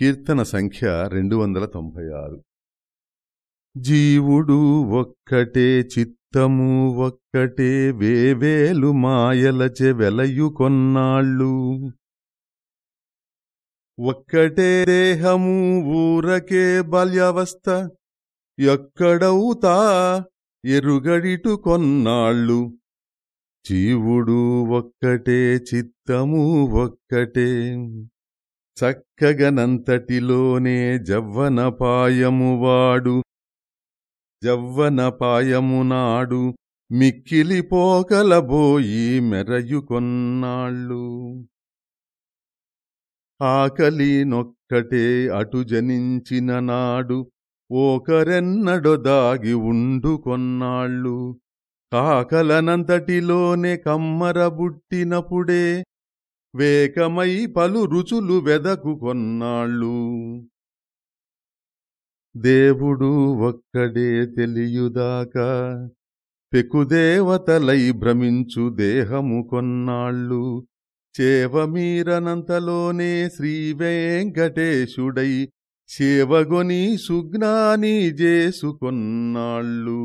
కీర్తన సంఖ్య రెండు వందల తొంభై ఆరు. జీవుడు ఒక్కటే చిత్తము ఒక్కటే వేవేలు మాయలచె వెలయు కొన్నాళ్ళు. ఒక్కటే దేహము ఊరకే బాల్యావస్థ ఎక్కడవుతా ఎరుగడిటు కొన్నాళ్ళు. జీవుడు ఒక్కటే చిత్తము ఒక్కటే. చక్కగనంతటిలోనే జవ్వనపాయమువాడు. జవ్వనపాయమునాడు మిక్కిలిపోకలబోయి మెరయుకొన్నాళ్ళు. ఆకలి నొక్కటే అటు జనించిన నాడు ఓకరెన్నడో దాగి ఉండుకొన్నాళ్ళు. కాకలనంతటిలోనే కమ్మరబుట్టినప్పుడే వేకమై పలు రుచులు వెదకు కొన్నాళ్ళు. దేవుడు ఒక్కడే తెలియుదాకా పెకుదేవతలై భ్రమించు దేహము కొన్నాళ్ళు. చేవమీరనంతలోనే శ్రీవేంకటేశుడై శివగొని సుజ్ఞాని చేసుకొన్నాళ్ళు